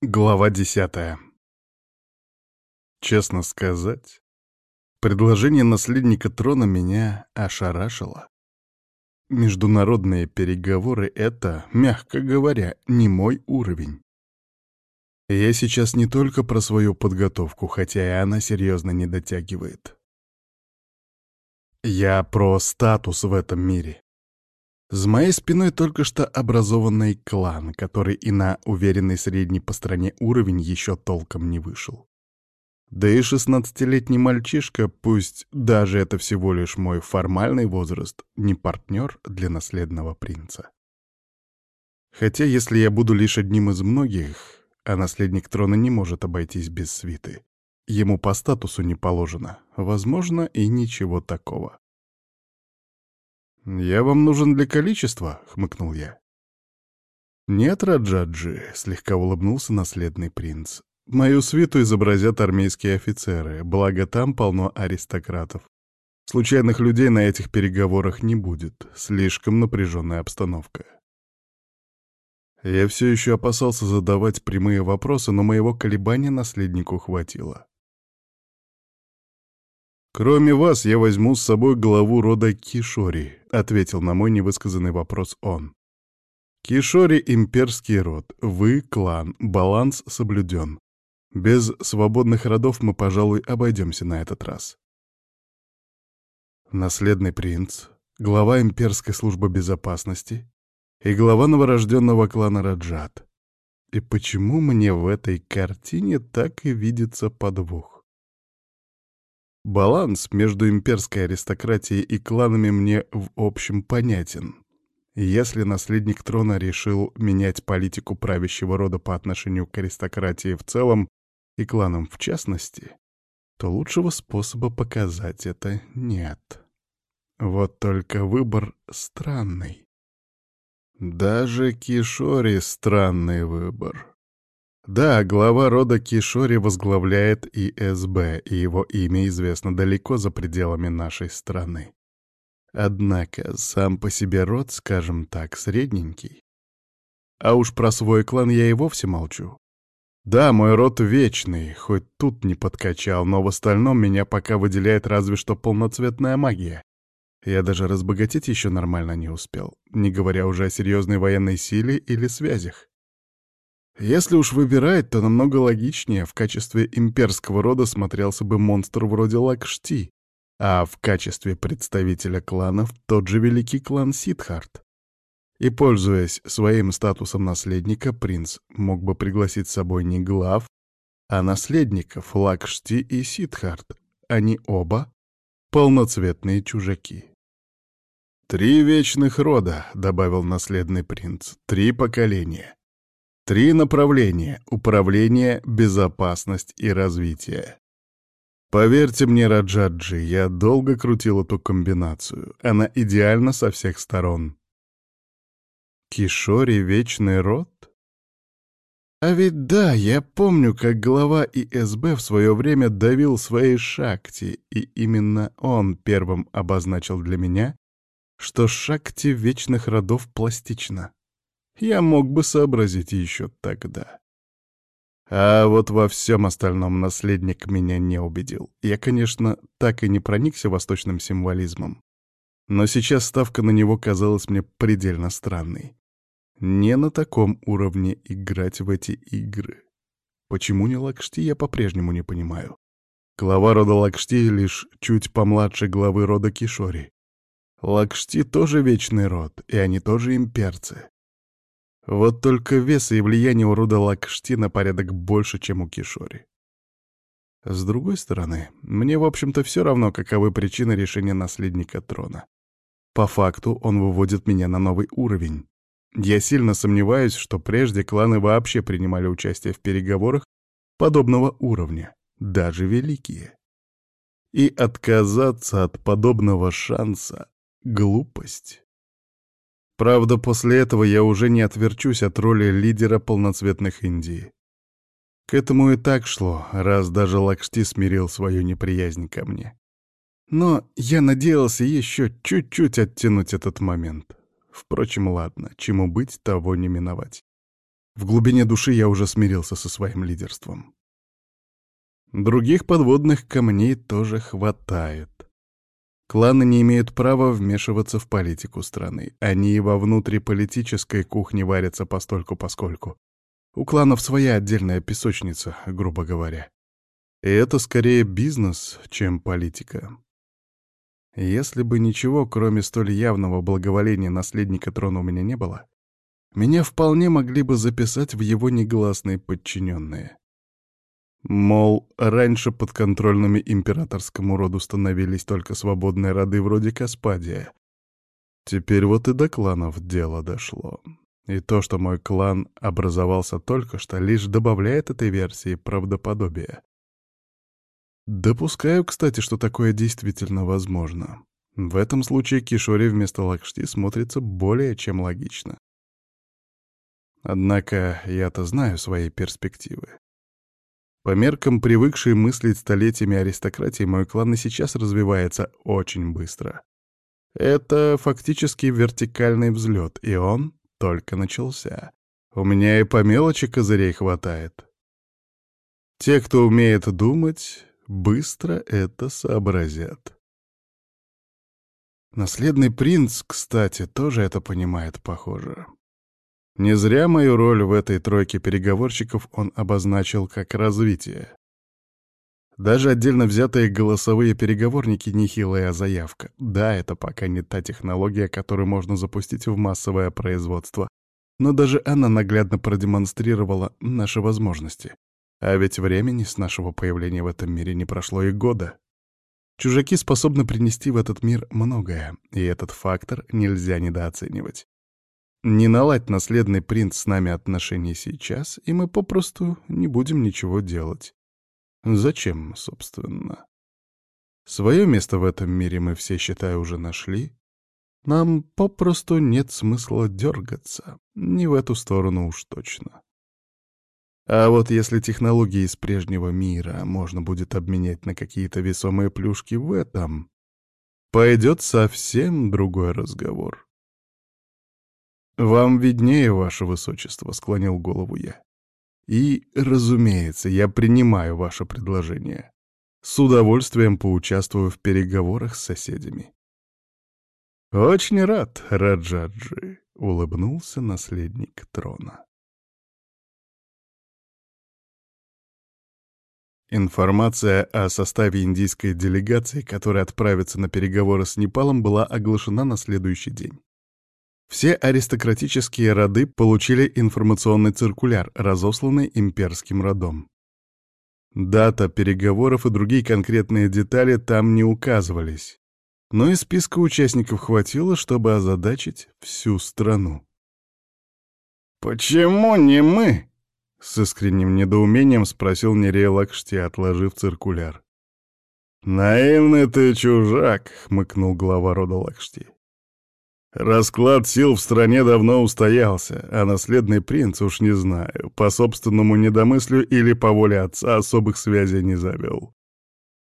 Глава десятая. Честно сказать, предложение наследника трона меня ошарашило. Международные переговоры — это, мягко говоря, не мой уровень. Я сейчас не только про свою подготовку, хотя и она серьезно не дотягивает. Я про статус в этом мире. За моей спиной только что образованный клан, который и на уверенный средний по стране уровень еще толком не вышел. Да и шестнадцатилетний мальчишка, пусть даже это всего лишь мой формальный возраст, не партнер для наследного принца. Хотя если я буду лишь одним из многих, а наследник трона не может обойтись без свиты, ему по статусу не положено, возможно, и ничего такого. «Я вам нужен для количества?» — хмыкнул я. «Нет, Раджаджи», — слегка улыбнулся наследный принц. «Мою свиту изобразят армейские офицеры, благо там полно аристократов. Случайных людей на этих переговорах не будет, слишком напряженная обстановка». Я все еще опасался задавать прямые вопросы, но моего колебания наследнику хватило. «Кроме вас, я возьму с собой главу рода Кишори», — ответил на мой невысказанный вопрос он. «Кишори — имперский род, вы — клан, баланс соблюден. Без свободных родов мы, пожалуй, обойдемся на этот раз». Наследный принц, глава имперской службы безопасности и глава новорожденного клана Раджат. И почему мне в этой картине так и видится подвох? Баланс между имперской аристократией и кланами мне в общем понятен. Если наследник трона решил менять политику правящего рода по отношению к аристократии в целом и кланам в частности, то лучшего способа показать это нет. Вот только выбор странный. Даже Кишори странный выбор. Да, глава рода Кишори возглавляет ИСБ, и его имя известно далеко за пределами нашей страны. Однако сам по себе род, скажем так, средненький. А уж про свой клан я и вовсе молчу. Да, мой род вечный, хоть тут не подкачал, но в остальном меня пока выделяет разве что полноцветная магия. Я даже разбогатеть еще нормально не успел, не говоря уже о серьезной военной силе или связях. Если уж выбирать, то намного логичнее в качестве имперского рода смотрелся бы монстр вроде Лакшти, а в качестве представителя кланов тот же великий клан Сидхарт. И, пользуясь своим статусом наследника, принц мог бы пригласить с собой не глав, а наследников Лакшти и Сидхарт. Они оба — полноцветные чужаки. «Три вечных рода», — добавил наследный принц, — «три поколения. Три направления — управление, безопасность и развитие. Поверьте мне, Раджаджи, я долго крутил эту комбинацию. Она идеальна со всех сторон. Кишори — вечный род? А ведь да, я помню, как глава ИСБ в свое время давил своей шакти, и именно он первым обозначил для меня, что шакти вечных родов пластична я мог бы сообразить еще тогда. А вот во всем остальном наследник меня не убедил. Я, конечно, так и не проникся восточным символизмом. Но сейчас ставка на него казалась мне предельно странной. Не на таком уровне играть в эти игры. Почему не Лакшти, я по-прежнему не понимаю. Глава рода Лакшти лишь чуть помладше главы рода Кишори. Лакшти тоже вечный род, и они тоже имперцы. Вот только веса и влияние у рода Лакшти на порядок больше, чем у Кишори. С другой стороны, мне, в общем-то, все равно, каковы причины решения наследника трона. По факту он выводит меня на новый уровень. Я сильно сомневаюсь, что прежде кланы вообще принимали участие в переговорах подобного уровня, даже великие. И отказаться от подобного шанса — глупость. Правда, после этого я уже не отверчусь от роли лидера полноцветных Индии. К этому и так шло, раз даже Лакшти смирил свою неприязнь ко мне. Но я надеялся еще чуть-чуть оттянуть этот момент. Впрочем, ладно, чему быть, того не миновать. В глубине души я уже смирился со своим лидерством. Других подводных камней тоже хватает. Кланы не имеют права вмешиваться в политику страны. Они и во внутриполитической кухне варятся постольку-поскольку. У кланов своя отдельная песочница, грубо говоря. И это скорее бизнес, чем политика. Если бы ничего, кроме столь явного благоволения наследника трона у меня не было, меня вполне могли бы записать в его негласные подчиненные. Мол, раньше подконтрольными императорскому роду становились только свободные роды вроде Каспадия. Теперь вот и до кланов дело дошло. И то, что мой клан образовался только что, лишь добавляет этой версии правдоподобия. Допускаю, кстати, что такое действительно возможно. В этом случае Кишори вместо Лакшти смотрится более чем логично. Однако я-то знаю свои перспективы. По меркам, привыкшей мыслить столетиями аристократии, мой клан и сейчас развивается очень быстро. Это фактически вертикальный взлет, и он только начался. У меня и по мелочи козырей хватает. Те, кто умеет думать, быстро это сообразят. Наследный принц, кстати, тоже это понимает, похоже. Не зря мою роль в этой тройке переговорщиков он обозначил как развитие. Даже отдельно взятые голосовые переговорники — нехилая заявка. Да, это пока не та технология, которую можно запустить в массовое производство, но даже она наглядно продемонстрировала наши возможности. А ведь времени с нашего появления в этом мире не прошло и года. Чужаки способны принести в этот мир многое, и этот фактор нельзя недооценивать. Не наладь наследный принц с нами отношения сейчас, и мы попросту не будем ничего делать. Зачем, собственно? Свое место в этом мире мы все, считаю, уже нашли. Нам попросту нет смысла дергаться, не в эту сторону уж точно. А вот если технологии из прежнего мира можно будет обменять на какие-то весомые плюшки в этом, пойдет совсем другой разговор. «Вам виднее, ваше высочество», — склонил голову я. «И, разумеется, я принимаю ваше предложение. С удовольствием поучаствую в переговорах с соседями». «Очень рад, Раджаджи», — улыбнулся наследник трона. Информация о составе индийской делегации, которая отправится на переговоры с Непалом, была оглашена на следующий день. Все аристократические роды получили информационный циркуляр, разосланный имперским родом. Дата переговоров и другие конкретные детали там не указывались, но и списка участников хватило, чтобы озадачить всю страну. «Почему не мы?» С искренним недоумением спросил Нерея Лакшти, отложив циркуляр. «Наивный ты чужак», — хмыкнул глава рода Лакшти. «Расклад сил в стране давно устоялся, а наследный принц, уж не знаю, по собственному недомыслию или по воле отца особых связей не завел.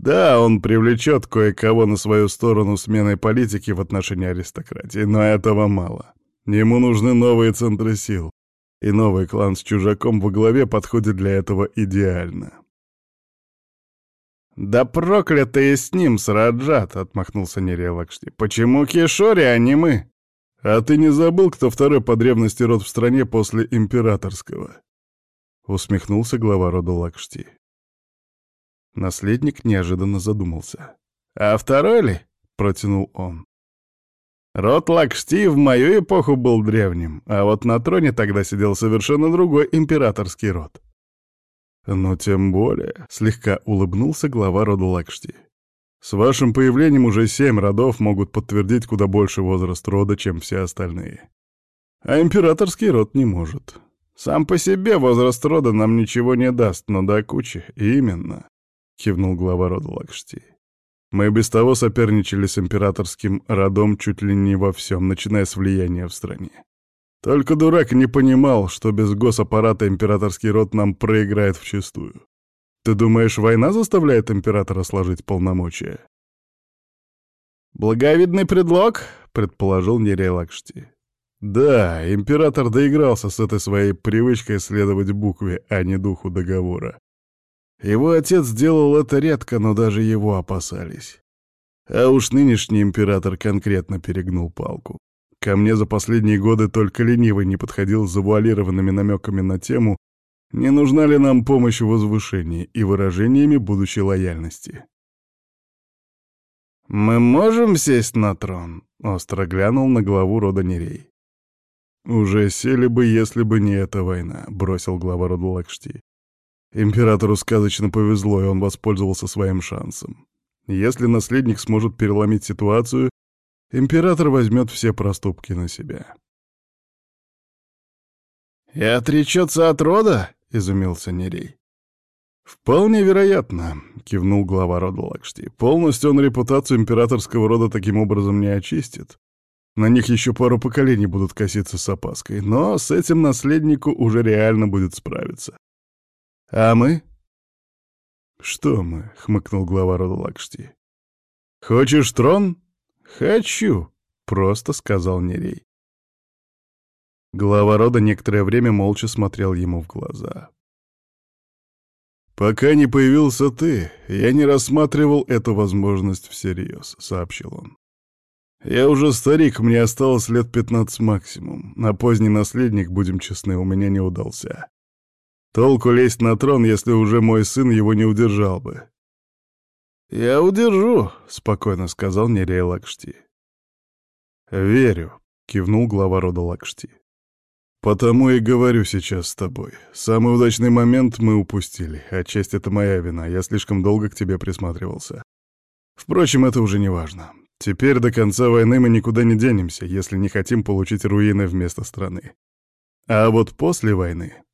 Да, он привлечет кое-кого на свою сторону сменой политики в отношении аристократии, но этого мало. Ему нужны новые центры сил, и новый клан с чужаком во главе подходит для этого идеально. «Да проклятые с ним, Сраджат!» — отмахнулся Нерелакшти. «Почему Кешори, а не мы?» «А ты не забыл, кто второй по древности род в стране после императорского?» — усмехнулся глава рода Лакшти. Наследник неожиданно задумался. «А второй ли?» — протянул он. Род Лакшти в мою эпоху был древним, а вот на троне тогда сидел совершенно другой императорский род. Но тем более, слегка улыбнулся глава рода Лакшти. С вашим появлением уже семь родов могут подтвердить куда больше возраст рода, чем все остальные. А императорский род не может. Сам по себе возраст рода нам ничего не даст, но до кучи. Именно, кивнул глава рода Лакшти. Мы без того соперничали с императорским родом чуть ли не во всем, начиная с влияния в стране. Только дурак не понимал, что без госаппарата императорский род нам проиграет вчистую. Ты думаешь, война заставляет императора сложить полномочия? «Благовидный предлог», — предположил Нерей Лакшти. Да, император доигрался с этой своей привычкой следовать букве, а не духу договора. Его отец делал это редко, но даже его опасались. А уж нынешний император конкретно перегнул палку. Ко мне за последние годы только ленивый не подходил с завуалированными намеками на тему, не нужна ли нам помощь в возвышении и выражениями будущей лояльности. «Мы можем сесть на трон?» — остро глянул на главу рода Нерей. «Уже сели бы, если бы не эта война», — бросил глава рода Лакшти. Императору сказочно повезло, и он воспользовался своим шансом. Если наследник сможет переломить ситуацию, император возьмет все проступки на себя. «И отречется от рода?» — изумился Нерей. «Вполне вероятно», — кивнул глава рода Лакшти. «Полностью он репутацию императорского рода таким образом не очистит. На них еще пару поколений будут коситься с опаской, но с этим наследнику уже реально будет справиться. А мы?» «Что мы?» — хмыкнул глава рода Лакшти. «Хочешь трон?» «Хочу», — просто сказал Нерей. Глава рода некоторое время молча смотрел ему в глаза. «Пока не появился ты, я не рассматривал эту возможность всерьез», — сообщил он. «Я уже старик, мне осталось лет пятнадцать максимум, а поздний наследник, будем честны, у меня не удался. Толку лезть на трон, если уже мой сын его не удержал бы». «Я удержу», — спокойно сказал Нерей Лакшти. «Верю», — кивнул глава рода Лакшти. «Потому и говорю сейчас с тобой. Самый удачный момент мы упустили. Отчасти это моя вина, я слишком долго к тебе присматривался. Впрочем, это уже не важно. Теперь до конца войны мы никуда не денемся, если не хотим получить руины вместо страны. А вот после войны...»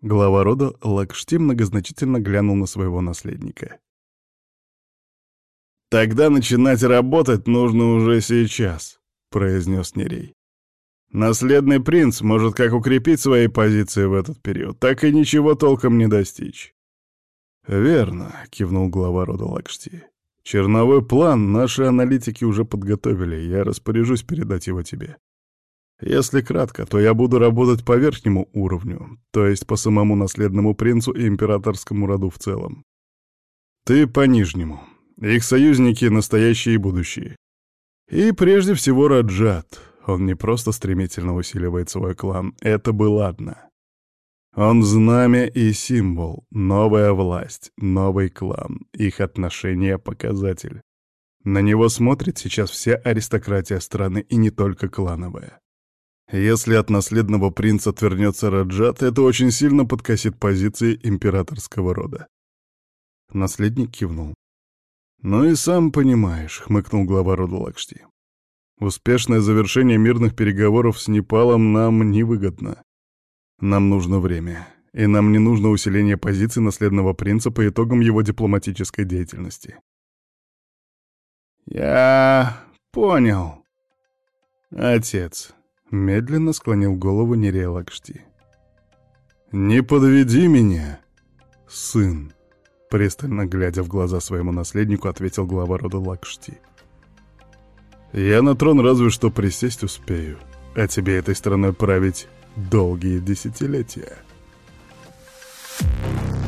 Глава рода Лакшти многозначительно глянул на своего наследника. «Тогда начинать работать нужно уже сейчас», — произнес Нерей. Наследный принц может как укрепить свои позиции в этот период, так и ничего толком не достичь. «Верно», — кивнул глава рода Лакшти. «Черновой план наши аналитики уже подготовили, я распоряжусь передать его тебе. Если кратко, то я буду работать по верхнему уровню, то есть по самому наследному принцу и императорскому роду в целом. Ты по нижнему. Их союзники — настоящие и будущие. И прежде всего Раджат, он не просто стремительно усиливает свой клан, это бы ладно. Он знамя и символ, новая власть, новый клан, их отношения — показатель. На него смотрит сейчас вся аристократия страны и не только клановая. Если от наследного принца отвернется Раджат, это очень сильно подкосит позиции императорского рода. Наследник кивнул. «Ну и сам понимаешь», — хмыкнул глава рода Лакшти. Успешное завершение мирных переговоров с Непалом нам невыгодно. Нам нужно время, и нам не нужно усиление позиций наследного принца по итогам его дипломатической деятельности. «Я понял. Отец», — медленно склонил голову Нерея Лакшти. «Не подведи меня, сын», — пристально глядя в глаза своему наследнику, ответил глава рода Лакшти. Я на трон разве что присесть успею, а тебе этой страной править долгие десятилетия. Thank you.